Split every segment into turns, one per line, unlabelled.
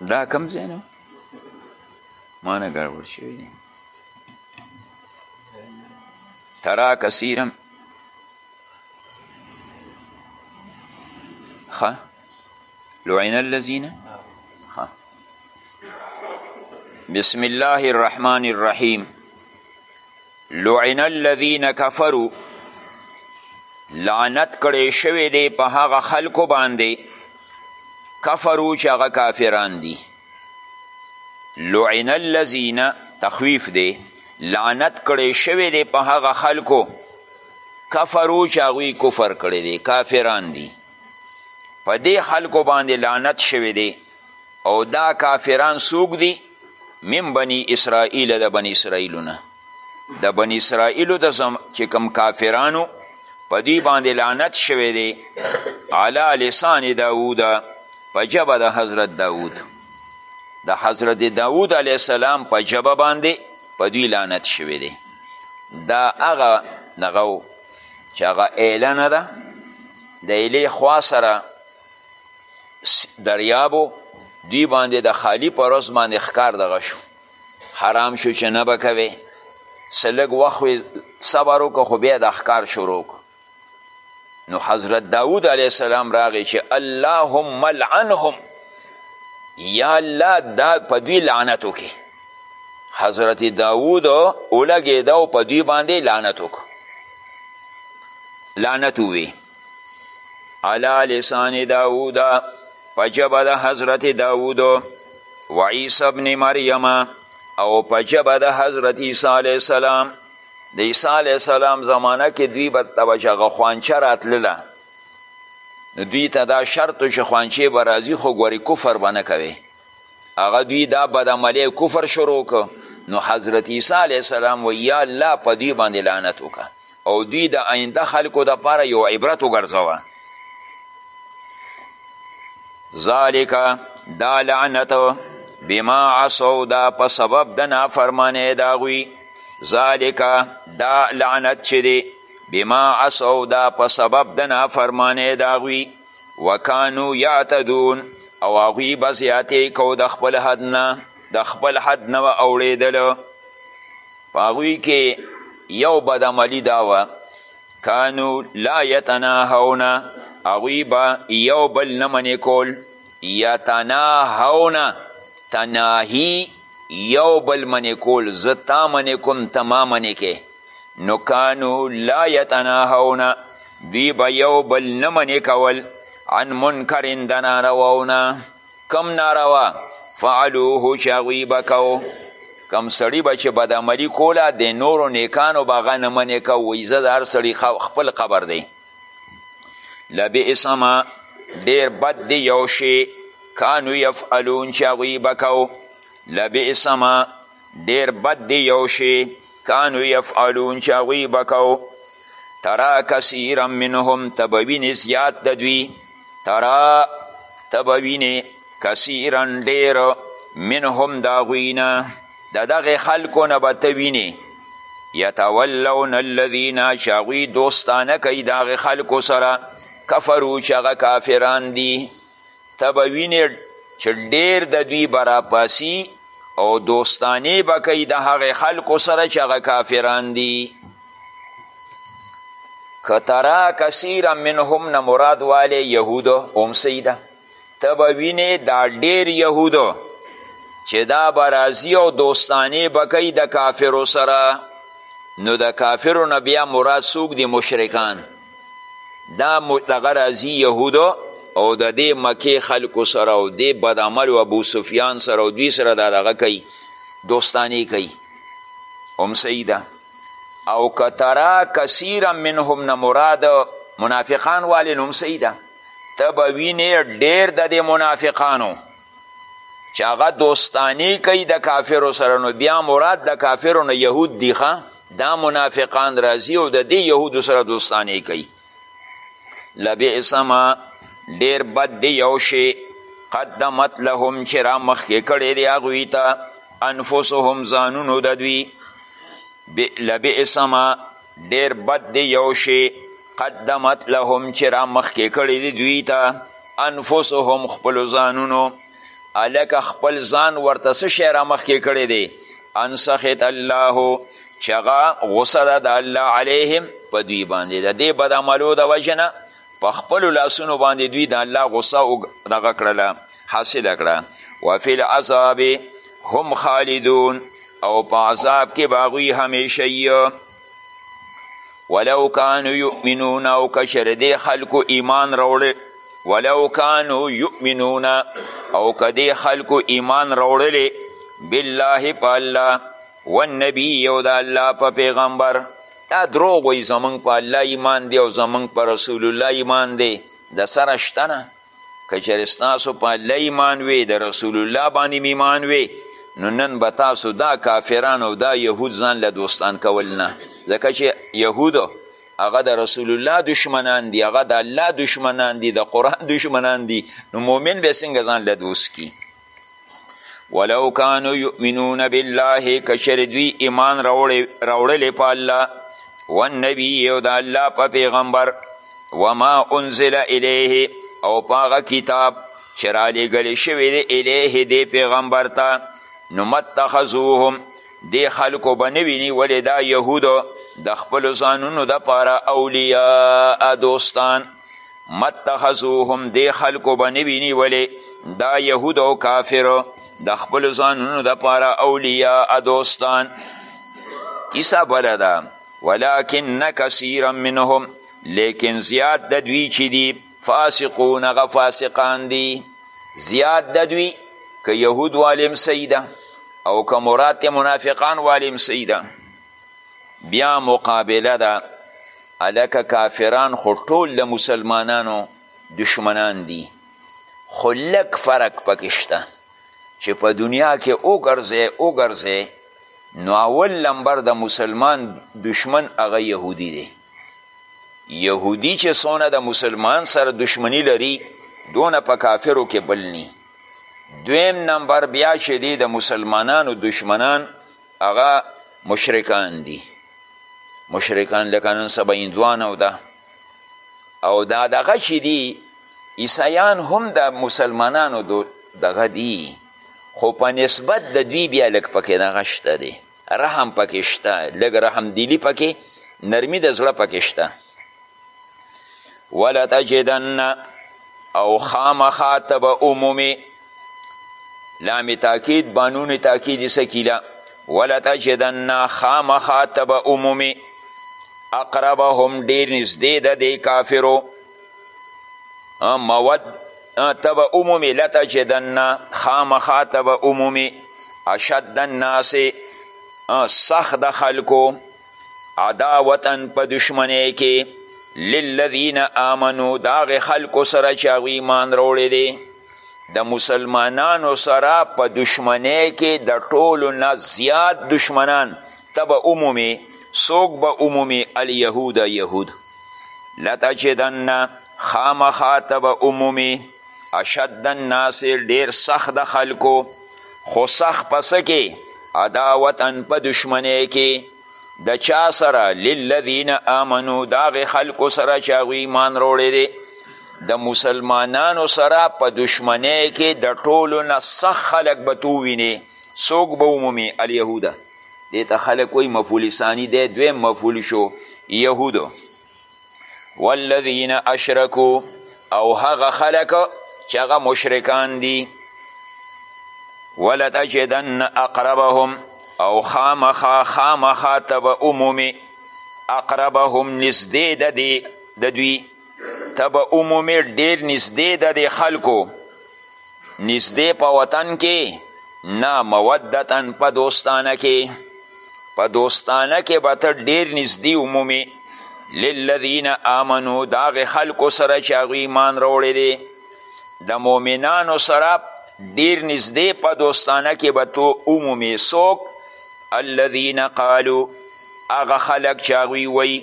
دا کم ځای نه ما نه ګډوډ شوي دي ترا کثیرم ښه لعن الذین ښه بسم الله الرحمن الرحیم لعن الذین کفرو لعنت کړی شوی دی په هغه خلکو باندې کفرو چې هغه کافران دي لعن الذین تخویف دی لعنت کړی شوی دی په هغه خلکو کفرو چې هغوی کفر کړی دی کافران دي په دې خلکو باندې لعنت شوی دی او دا کافران څوک دي من بني اسرائیل د بني اسرائیلونه د بني اسرائیلو د زم... چې کوم کافرانو په دوی باندې لعنت شوی دی علی لسان داوود په ژبه د حضرت داوود د حضرت داوود علیه السلام په ژبه باندې په دوی لعنت شوی دی دا هغه دغه چې هغه ایله نه ده د ایلې خوا سره دریابو دوی باندې د خالی پر ورځ باندې ښکار دغه شو حرام شو چې نه به کوې څه لږ وخت صبر وکړه خو بیا د ښکار شروع نو حضرت داود علیه السلام راغی چې اللهم لعنهم یا الله دا په دوی لعنت وکړي حضرت داود ولګېده او په دوی باندې لعنت وکړو لعنت ووی علا لسان داوود په ژبه د حضرت داوود و عیسی ابن مریم او په ژبه د حضرت عیسی علیه السلام د عیسی علیه السلام زمانه کې دوی به ته به چې هغه خوانچه راتلله نو دوی ته دا شرط چې خوانچې به راځي خو ګورې کفر به نه کوې هغه دوی دا بدعملی کفر شروع که نو حضرت عیسی علیه السلام و یا الله په دوی باندې لعنت وکړه او دوی د آینده خلکو دپاره یو عبرت وګرځوه ذالک دا لعنت بما عصو دا په سبب د نافرمانۍ د هغوی ذالک دا لعنت چې دی بما عصو دا په سبب د نافرمانۍ د هغوی وکانو یعتدون او هغوی به زیاتې کو د خپل حد نه د خپل حد نه به اوړېدلو په هغوی کې یو بدعملي دا وه کانو لا یتناهونه هغوی به یو بل نه منې کول یتناهونه تناهي یو بل منې کول زه تا منې کوم ته ما منې کې نو کانو لا یتناهونه دوی به یو بل نه منې کول عن منکرن د نارواونه کم ناروا فعلوه چې هغوی به کو کم سړي به چې بدعملي کوله د نورو نیکانو به هغه نه منې کو وایي زه د هر سړي خپل قبر دی لبئس ما ډېر بد دی یو شی کانو یفعلون چې هغوی به کو لبئس ما ډیر بد دی یو شی کانو یفعلون چې هغوی به کو ترا کثیرا منهم ته به وینې زیات د دوی ترا ته به وینې کثیرا ډیر منهم د هغوی نه د دغې خلکو نه به ته وینې یتولون الذین چې هغوی دوستانه کوي د هغې خلکو سره کفرو چې هغه کافران دي ته به وینې چې ډیر د دوی به راپاسی او دوستانې به کوي د هغې خلکو سره چې هغه کافران دي که ترا کثیرا منهم نه مراد والی یهودو هم سیده ته به وینې دا ډیر یهودو چې دا به راځي او دوستانې به کوي د کافرو سره نو د کافرو نه بیا مراد څوک دي مشرکان دا دغه راځي یهودو او د دې مکې خلکو سره او دې بدعملو ابو سفیان سره او دوی سره دا دغه کوي دوستانې کوي هم صحیح ده او که ترا کثیرا منهم نه مراد منافقان والې نو هم صحیح ده ته به وینې ډېر د دې منافقانو چې هغه دوستانی کوي د کافرو سره نو بیا مراد د کافرو نه یهود دي ښه دا منافقان راځي او د دې یهودو سره دوستانی کوي لبئس ما ډیر بد دی یو شی قدمت لهم چې را مخکې کړی دی هغوی ته انفسهم ځانونو د دوی لبئس ما ډیر بد دی یو شی قدمت لهم چې را مخکې کړی دی دوی ته انفسهم خپلو ځانونو هلکه خپل ځان ورته څه شی را مخکې کړی دی ان سخط الله چې هغه غصه ده د الله علیهم په دوی باندې د دې بدعملو د وجې نه په خپلو لاسونو باندې دوی د الله غصه دغه کړله حاصله کړه وفي العذاب هم خالدون او په عذاب کې به هغوی همیشه ولو کانو یؤمنون او که چېرې دې خلکو ایمان راوړی ولو کانو یؤمنون او که دې خلکو ایمان راوړلی بالله په الله والنبي او د الله په پیغمبر دا دروغ وایي زمونږ په الله ایمان دی او زمونږ په رسول الله ایمان دی د سره شته نه که چېرې ستاسو په الله ایمان وي د رسول الله باندې ایمان وي نو نن به تاسو دا کافران او دا یهود ځان له دوستان کول نه ځکه چې یهودو هغه د رسول الله دشمنان دي هغه د الله دشمنان دي د قرآن دشمنان دي نو مؤمن به څنګه ځان له دوست کی ولو کانو یؤمنون بالله که چېرې دوی ایمان راوړلی په الله والنبي او د الله په پیغمبر وما انزل الیه او په هغه کتاب چې رالیږل شوی دی الیه دې پیغمبر ته نو متخذوهم دې خلکو به نه ویني ولې دا یهودو د خپلو ځانونو دپاره اولیاء دوستان متخذوهم دې خلکو به نه وي نیولې دا یهود او کافر د خپلو ځانونو دپاره اولیاء دوستان کیسه بله ده ولکن کثیرا منهم لیکن زیات د دوی چې دي فاسقون هغه فاسقان دي زیات د دوی که یهود والیم صحیح ده او که مراد منافقان والیم صحیح ده بیا مقابله ده الکه کافران خو ټول له مسلمانانو دشمنان دي خو لږ فرق پکې شته چې په دنیا کې وګرځې وګرځې نو اول لمبر د مسلمان دشمن هغه یهودي دی یهودي چې څونه د مسلمان سره دشمني لري دونه په کافرو کې بل نی دویم نمبر بیا چې دی د مسلمانانو دشمنان هغه مشرکان دي مشرکان لکه نن سبا هندوان او ده او دا دغه چې دي عیسیان هم د مسلمانانو دو دغه دي خو په نسبت د دوی بیا لږ پکې دغه شته دی رحم پکې شته لږ رحمدلي پکې نرمي د زړه پکې شته ولتجدن او خامخا ته به عمومي لام تاکید بانون تاکید سکیلا ولتجدن خامخا ته به عمومي اقربهم ډیر نږدې د دې کافرو مود ته به عمومي لتجدن خامخا ته به عمومي اشد الناس سخت د خلکو عداوتا په دشمنۍ کې للذین آمنو د هغې خلکو سره چې هغوی ایمان راوړی دی د مسلمانانو سره په دشمنۍ کې د ټولو نه زیات دشمنان ته به عمومي څوک به عمومي الیهود یهود لتجدن خامخا ته به عمومي اشد الناس ډیر سخت د خلکو خو سخت په څه کې عداوتا په دشمنۍ کې د چا سره للذین آمنو د هغې خلکو سره چې هغوی ایمان راوړی دی د مسلمانانو سره په دشمنۍ کې د ټولو نه سخت خلک به تو وینې څوک به ومومي الیهوده دې ته خلک وایي مفعول ثاني دی دویم مفعول شو یهودو والذین اشرکو او هغه خلک چې هغه مشرکان دي ولتجدن اقربهم او خامخا خامخا ته به عمومي اقربهم نږدې د دې د دوی ته به عمومي ډېر نږدې د دې خلکو نږدې په وطن کې نه مودتا په دوستانه کې په دوستانه کې به ته ډېر نږدې ومومې للذین آمنو د هغې خلکو سره چې هغوی ایمان راوړی دی د مؤمنانو سره ډېر نږدې په دوستانه کې به تو ومومې څوک الذین قالو هغه خلک چې هغوی وایي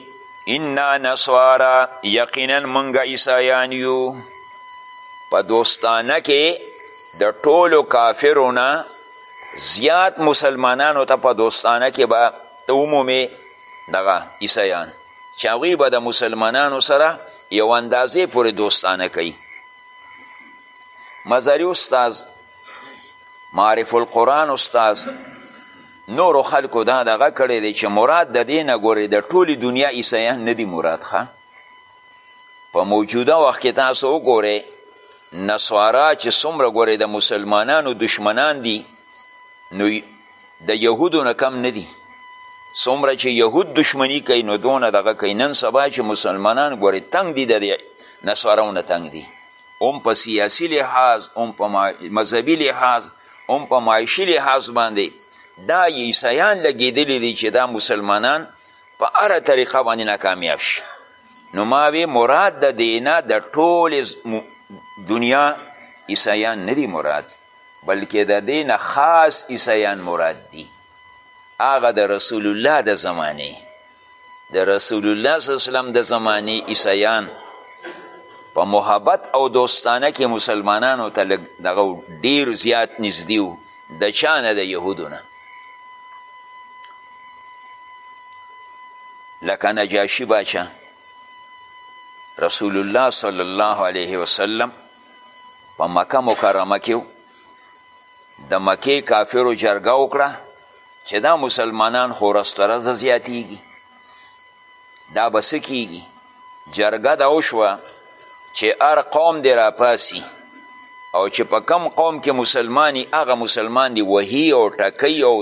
انا نصوارا یقینا مونږ عیسایان یو په دوستانه کې د ټولو کافرو نه زیات مسلمانانو ته په دوستانه کې به ته ومومې دغه عیسایان چې هغوی به د مسلمانانو سره یو اندازې پورې دوستانه کوي مزاری استاذ معرف القرآن استاذ نورو خلکو دا دغه کړی دی چې مراد د دې نه ګورې د ټولې دنیا عیسیان نه دي مراد ښه په موجوده وخت کې تاسو وګورئ نصارا چې څومره ګورې د مسلمانانو دشمنان دي نو د یهودو نه کم نه دي څومره چې یهود دشمني کوي نو دونه دغه کوي نن سبا چې مسلمانان ګورې تنګ دي د دې نصاراو نه تنګ دي هم په سیاسي لحاظ هم په مذهبي لحاظ هم په معاشي لحاظ باندې دا عیسیان لګېدلي دي چې دا مسلمانان په هره طریقه باندې ناکامیاب شي نو ما وی مراد د دینا د ټول دنیا عیسیان نه دي مراد بلکې د دینه خاص عیسیان مراد دي هغه د رسول الله د زمانه د رسول الله صلی الله علیه وسلم د زمانې عیسیان په محبت او دوستانه کې مسلمانانو ته لږ دغه ډیر زیات نږدې وو د چا نه د یهودو نه لکه نجاشي باچا رسول الله صلی الله علیه وسلم په مکه مکرمه کې د مکې کافرو جرګه وکړه چې دا مسلمانان خو ورځ تر ورځه زیاتیږي دا به څه کیږي جرګه دا وشوه چې هر قوم دې راپاسي او چې په کم قوم کې مسلمانی هغه مسلمان دی وهي او ټکی او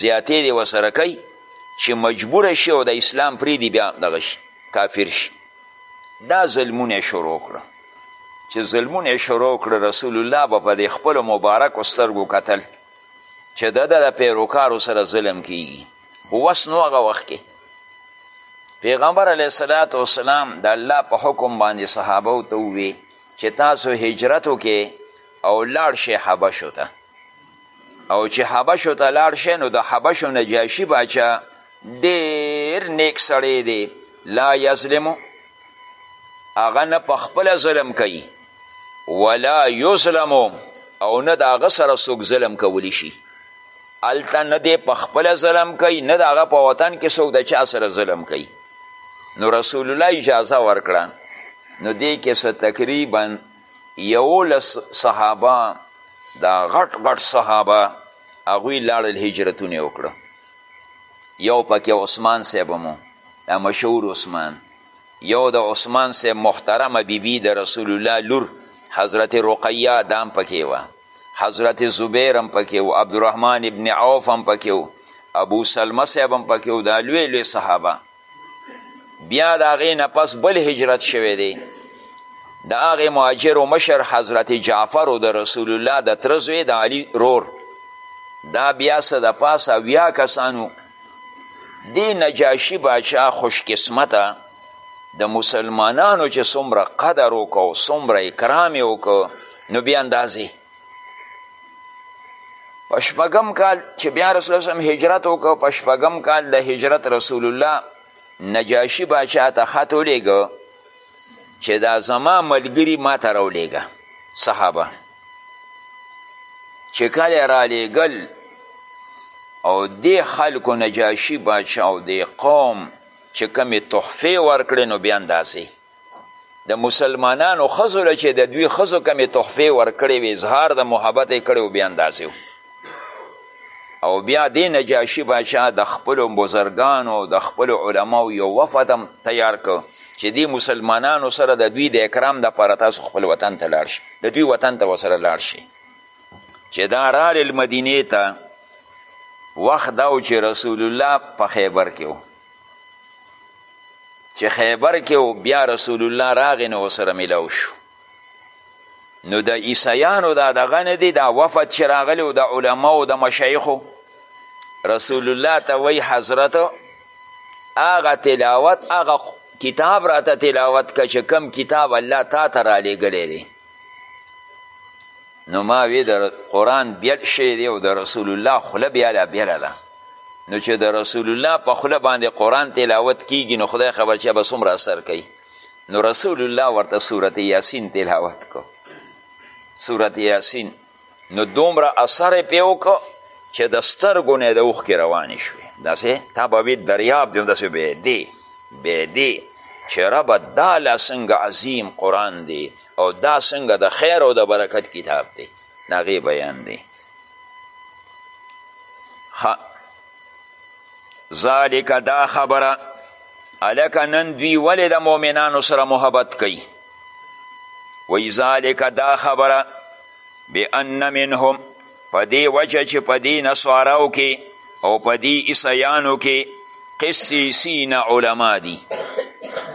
زیاتې دی وسره کوي چې مجبور شي او د اسلام پریدي بیا دغه شي کافر شي دا ظلمونه شروع کړه چې ظلمونه یې شروع کړل رسول الله به په دې خپلو مبارکو سترګو کتل چې د ده د پیروکارو سره ظلم کیږي خو وس نو هغه وخت کې پیغمبر علیه صلات وسلام د الله په حکم باندې صحابه ته ووی چې تاسو هجرت وکې او لاړ شئ حبشو ته او چې حبشو ته لاړ شی نو د حبشو نجاشي باچا ډیر نیک سړی دی لا یظلمو هغه نه په خپله ظلم کوي ولا یظلمو او نه د هغه سره څوک ظلم کولی شي هلته نه دی په خپله ظلم کوي نه د هغه په وطن کې څوک د چا سره ظلم کوي نو رسول الله اجازه ورکړه نو دې کې څه تقریبا یولس صحابه دا غټ غټ صحابه هغوی لاړل هجرتونه یې وکړه یو پکې عثمان صاحب مو دا مشهور عثمان یو د عثمان صاحب محترمه بیبي بی د رسول الله لور حضرت رقیه دام پکې وه حضرت زبیر هم پکې و عبدالرحمن ابن عوف هم پکې و ابو سلمه صاحب هم پکې و دا لوی لوی صحابه بیا د هغې نه پس بل هجرت شوی دی د هغې مهاجرو مشر حضرت جعفر او د رسول الله د تره زوی د علي رور دا بیا څه د پاسه اویا کسانو دې نجاشي باچا خوشقسمته د مسلمانانو چې څومره قدر وکړو څومره اکرام یې وکړو نو بیا اندازې په شپږم کال چې بیا رسول الله صلی هجرت وکړ په شپږم کال د هجرت رسول الله نجاشي باچا ته خط ولیږه چې دا زما ملګري ما ته راولیږه صحابه چې کله رالیږل او دې خلکو نجاشي باچا او دې قوم چې کمې تحفې ورکړې نو بیا اندازې د مسلمانانو ښځو له چې د دوی ښځو کمې تحفې ورکړې وې اظهار د محبت یې کړی و بې اندازې او بیا دې نجاشي باچا د خپلو بزرګانو د خپلو علماو یو وفد هم تیار کړ چې دې مسلمانانو سره د دوی د اکرام دپاره تاسو خپل وطن ته لاړ شي د دوی وطن ته ورسره لاړ شي چې دا رالل مدینې ته وخت دا و چې رسول الله په خیبر کې و چې خیبر کې او بیا رسول الله راغی نو سره ملاو شو نو د عیسیانو دا دغه نه دی دا وفد چې راغلی او د علماو د مشایخو رسول الله ته وی حضرت هغه تلاوت هغه کتاب راته تلاوت که چې کم کتاب الله تا ته رالیږلی دی نو ما وی د قرآن بیل شی دی او د رسول الله خوله بیا لا بیله ده نو چې د رسول الله په خوله باندې قرآن تلاوت کیږي نو خدای خبر چې به څومره اثر کوي نو رسول الله ورته صورت یاسین تلاوت کو صورت یاسین نو دومره اثر پې وکړو چې د سترګو نه د اوښکې روانې شوې داسې تا به وي دریاب دی داسې بېدې بېدې چې ربه دا لا څنګه عظیم قرآن دی او دا څنګه د خیر او د برکت کتاب دی د هغې بیان دی ذالک دا خبره هلکه نن دوی ولې د مؤمنانو سره محبت کوي وی ذالک دا خبره بان منهم په دې وجه چې په دې نصاراو کې او په دې عیسیانو کې قسیسین علما دي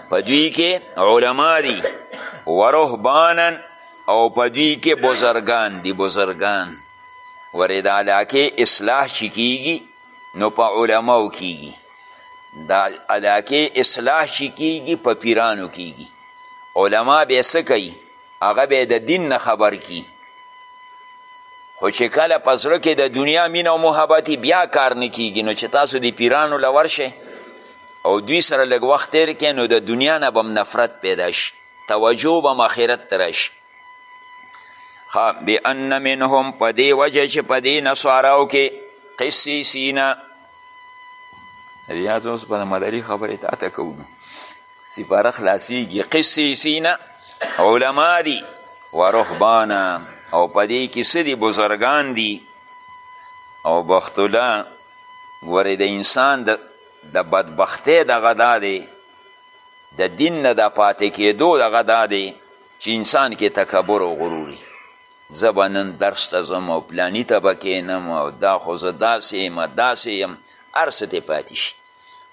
په دوی کې علما دي ورهبانا او په دوی کې بزرګان دي بزرګان ورې د علاقې اصلاح چې کیږي نو په علماو کیږي د علاقې اصلاح چې کیږي په پیرانو کیږي علما به څه کوي هغه به د دین نه خبر کی خو چې کله په زړه کې د دنیا مینه او محبت بیا کار نه کیږي نو چې تاسو د پیرانو له ورشئ او دوی سره لږ وخت تیر کړئ نو د دنیا نه به نفرت پیدا شي توجه به آخرت ته راشي بأن منهم په دې وجه چې په دې نصاراو کې قسیسینا ریاض اوس په مداري خبرې تا ته کوو سپاره خلاصیږي قسیسینا علما دي و رهبانا او په دې کې څه دي بزرګان دي او بختله ګورې د انسان د د بدبختۍ دغه دا دی د دین نه د پاتې کېدو دغه دا دی چې انسان کې تکبر او غروري زه به نن درس ته ځم او پلاني ته به کښېنم او دا خو زه داسې یم داسې یم هر څه ته پاتې شي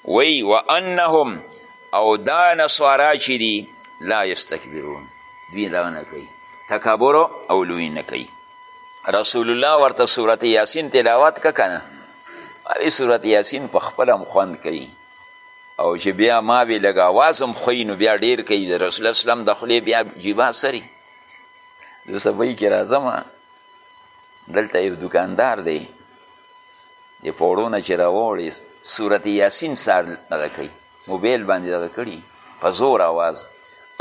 وی وانهم او دا نصارا چې دي لا یستکبرون دوی دغه نه کوي تکبر او لوی نه کوي رسول الله ورته صورت یاسین تلاوت که کنه هغې صورت یاسین په خپله هم خوند کوي او چې بیا ما وی لږ اواز هم ښوي نو بیا ډیر کوي د رسول اسلام د خولې بیا جیبا سري زه سبۍ کې راځم دلته یو دکاندار دی د پوړو نه چې راوړې صورت یاسین سار دغه کوي موبایل باندې دغه کړي په زور آواز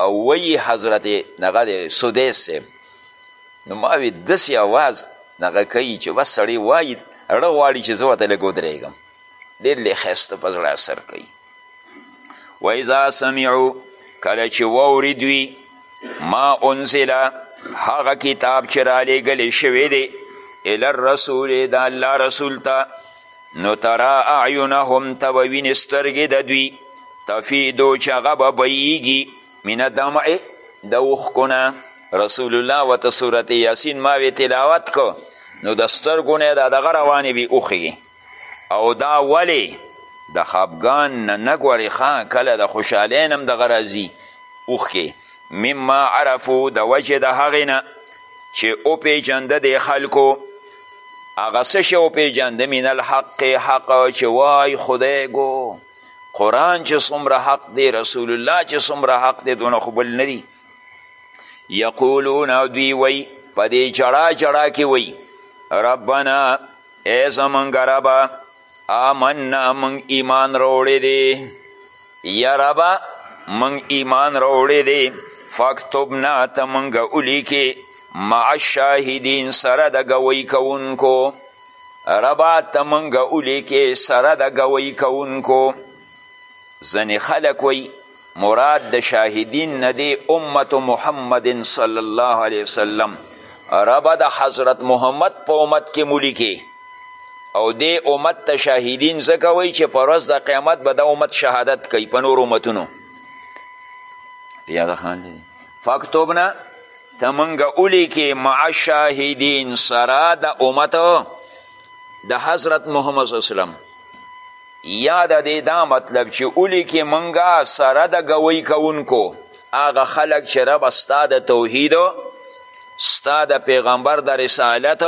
او وی حضرت دغه دی سدیس صاحب نو ما وی داسې آواز دغه کوي چې بس سړی وایي اړه غواړي چې زه ورته لږ ودرېږم ډېر لږ ښایسته په زړه اثر کوي و اذا سمعو کله چې واوري دوی ما انزله هغه کتاب چې رالیږلی شوی دی الی الرسول د الله رسول ته نو ترا اعینهم ته به وینې سترګې د دوی تفیدو چې هغه به بهیږي من دمع د اوښکو نه رسول الله ورته صورت یاسین ما وې تلاوت کو نو د سترګو نه د دغه روانې وي اوښې او دا ولی د خفګان نه نه ګورې ښه کله د خوشحالۍ نه هم دغه راځي اوښکې مما عرفو د وجې د هغې نه چې وپېژنده دې خلکو هغه څه شی وپېژنده من الحق حق چې وای خدای ګو قرآن چې څومره حق دی رسول الله چې څومره حق دی دونه خو بل نه دي یقولون دوی وی په دې جړا جړا کې وی ربنا ای زمونږ ربه آمنا مونږ ایمان راوړی دی یا ربه مونږ ایمان راوړی دی فاکتبنا ته مونږ ولیکې مع الشاهدین سره د ګوی کوونکو ربا ته مونږ ولیکې سره د ګوی کوونکو ځینې خلک وایي مراد د شاهدین نه دی امت محمد صلی الله علیه وسلم ربه د حضرت محمد په امت کې مولی کې او دی امت ته شاهدین ځکه وایي چې په ورځ د قیامت به د امت شهادت کوي په نور امتونو یاده خان دی فکتوبنا ته مونږ ولیکې مع شاهدین سره د امت د حضرت محمد صلی الله علیه وسلم یا د دې دا مطلب چې ولیکې مونږه سره د ګوی کوونکو هغه خلک چې ربه ستا د توحید ستا د پیغمبر د رسالت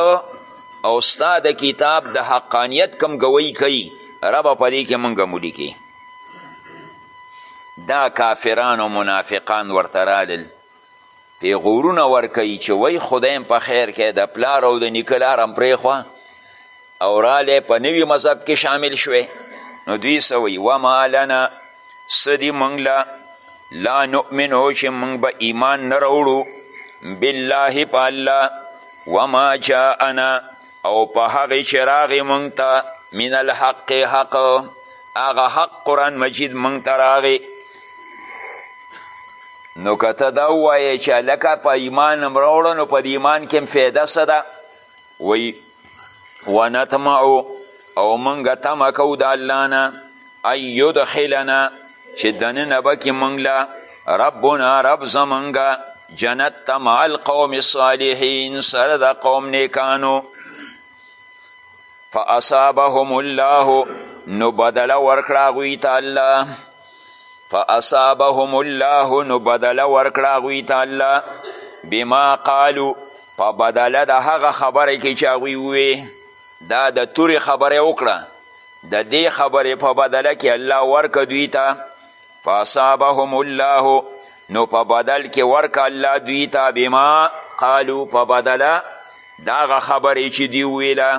او ستا د کتاب د حقانیت کم ګوی کوي ربه په دې کې مونږه مو لیکې دا کافران او منافقان ورته رالل پیغورونه ورکوي چې وای خدای هم په خیر کې د پلار او د نیکه لار هم پرېښوه او رالی په نوي مذهب کې شامل شوی نو دوی څه وایي وما لنا څه دي موږ له لا نؤمنو چې موږ به ایمان نه راوړو بالله په الله وما جاءنا او په هغې چې راغې مونږ ته من الحق حق هغه حق قرآن مجید مونږ ته راغې نو که ته دا ووایې چې هلکه په ایمان هم راوړه نو په دې ایمان کې هم فایده څه ده وایي ونطمعو او مونږ تمه کوو د الله نه ان یدخلنا چې دننه به کې موږ له ربنا رب زمونږ جنت ته مع القوم الصالحین سره د قوم نیکانو فاصابهم الله نو بدله ورکړه هغوی ته الله فاصابهم الله نو بدله ورکړه هغوی ته الله بما قالو په بدله د هغه خبره کې چې هغوی ووې دا د تورې خبره وکړه د دې خبرې په بدله کې الله ورکه دوی ته فاصابهم الله نو په بدل کې ورکه الله دوی ته بما قالو په بدله د هغه خبرې چې دی وویله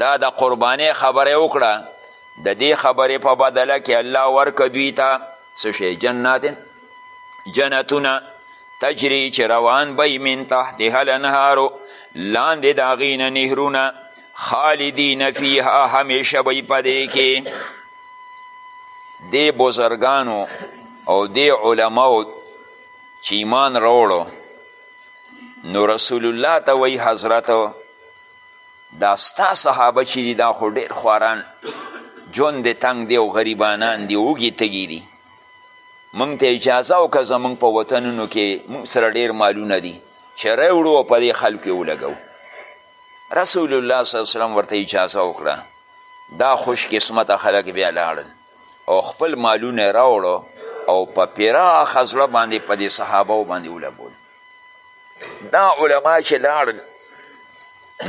دا د قربانۍ خبره وکړه د دې خبرې په بدله کې الله ورکه دوی ته څه شی جناتن جنتونه تجری چې روان به من تحتها الانهارو لاندې د هغې نه نهرونه خالدین فیها همیشه به په دې کې دې بزرګانو او دې علماو چې ایمان راوړو نو رسول الله ته وایي حضرت دا ستا صحابه چې دي دا خو ډېر خواران ژوند دی تنګ دی او غریبانان دي وږي تږي دي مونږ ته اجازه او که زمونږ په وطنونو کې مونږ سره ډیر مالونه دي چې راوړو او په دې خلکو یې ولګو رسول الله صلی الله وسلم ورته اجازه وکړه دا خوش قسمته خلک بیا لاړل او خپل مالونه راوړو او په پراخه زړه باندې په دې صحابه باندې ولګول دا علما چې لاړل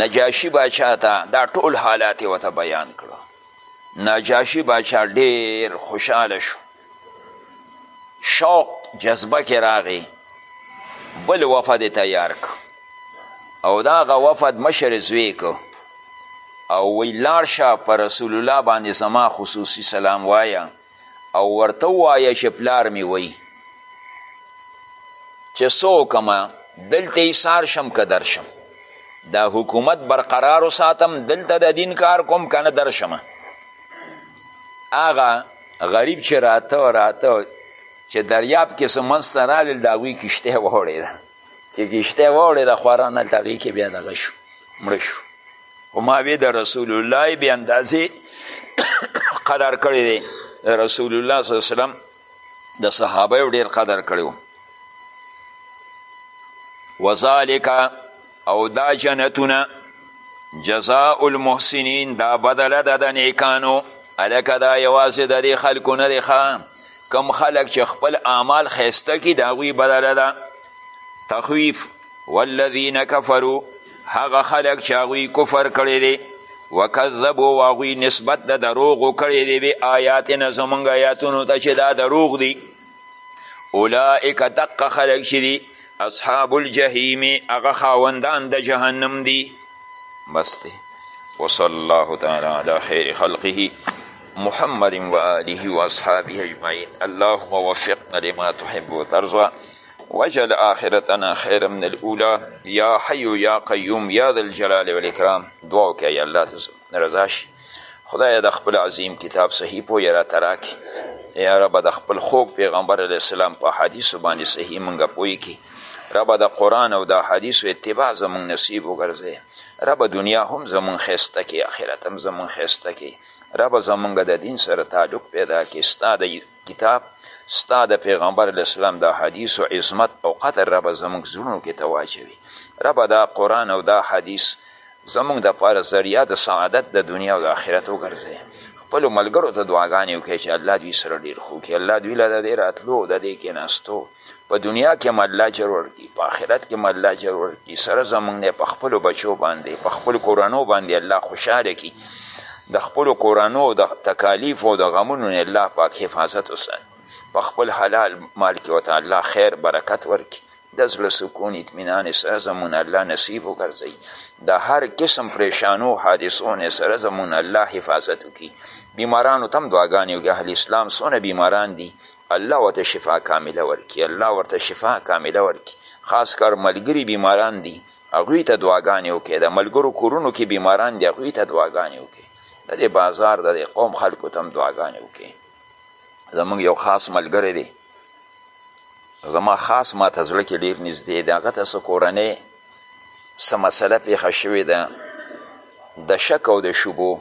نجاشي باچا ته دا ټول حالات یې ورته بیان کړو ناجاشي باچا ډیر خوشحاله شو شوق جذبه کې راغی بل وفد تیار که او دا هغه وفد مشر زوی که او وی لاړ شه په رسول الله باندې زما خصوصي سلام وایه او ورته ووایه چې پلار مې وایي چې څه وکړم دلته یې سار شم که درشم دا حکومت برقرار وساتم دلته د دین کار کوم که نه درشم هغه غریب چې راته راته چې دریاب کې څه منځته رالل د هغوی کښتۍ وړېده چې کشته واوړې د خورا نه هغې کې بیا دغه شو مړه شو خو ما وې د رسول الله بې اندازې قدر کړی دی د رسول الله صلی الله وسلم د صحابه ډېر قدر کړی و وذالک او دا جنتونه جزاء المحسنین دا بدله ده د نیکانو هلکه دا یوازې د دې خلکو نه دی ښه کم خلق چې خپل اعمال خیسته کی د هغوی بدله ده تخویف والذین کفرو هغه خلق چې هغوی کفر کړی دی وکذبو و هغوی نسبت د دروغو کړی دی به آیاتنا زمونږ آیاتونو ته چې دا دروغ دی اولئک دقه خلق چې دي اصحاب الجحیم هغه خاوندان د جهنم دي بس دی وصلی الله تعالی علی خیر خلقه محمد وآله وأصحابه أجمعين اللهم وفقنا لما تحب وترضى واجعل آخرتنا خيرا من الأولى يا حي يا قيوم يا ذا الجلال والإكرام دعا وکړه یا الله ته رضا شي خدای د خپل عظیم کتاب صحیح پوهې راته راکړي یا ربه د خپل خوږ پیغمبر علیه السلام په حدیثو باندې صحیح مونږ پوه کړي ربه د قرآن او د حدیثو اتباع زمونږ نصیب وګرځوې ربه دنیا هم زمونږ ښایسته کړي آخرت هم زمونږ ښایسته کړي ربه زمونږ د دین سره تعلق پیدا کې ستا د کتاب ستا د پیغمبر اسلام د حدیث او عظمت او قدر رب زموږ زړونو کې ته واچوي رب دا قرآن او دا حدیث زموږ د پاره ذریعه د سعادت د دنیا او د آخرت وګرځي خپلو ملګرو ته دعاګانې وکړي چې الله دوی سره ډېر ښه وکړي الله دوی له د دې راتلو د دې کېناستو په دنیا کې هم الله اجر ورکړي په آخرت کې هم الله اجر ورکړي سره زموږ نه په خپلو بچو باندې په خپلو کورنو باندې الله خوشحاله کړي د خپلو کورنو د تکالیفو د غمونو نه الله پاک حفاظت وساتي په خپل حلال مال کې ورته الله خیر برکت ورکړي د زړه سکون اطمینان سره زمون الله نصیب وګرځي د هر قسم پریشانو حادثو نه سره زمون الله حفاظت وکړي بیمارانو تم دعاګانې وکړي اهل اسلام څونه بیماران دي الله ورته شفا کامله ورکړي الله ورته شفا کامله ورکړي خاص کر ملګري بیماران دي هغوی ته دعاګانې وکړي د ملګرو کورونو کې بیماران دي هغوی ته دعاګانې وکړي د دې بازار د دې قوم خلکو ته هم دعاګانې وکړي زمونږ یو خاص ملګری دی زما خاص ما ته زړه کې ډېر نږدې دی هغه ته څه کورنۍ څه مسله پېښه شوې ده د شک او د شبو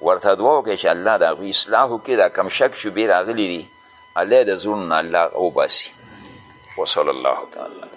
ورته دعا وکړئ چې الله د هغوی اصلاح وکړي دا کم شک شبې راغلي دي الله د زړونو نه الله وباسي وصلی الله تعالی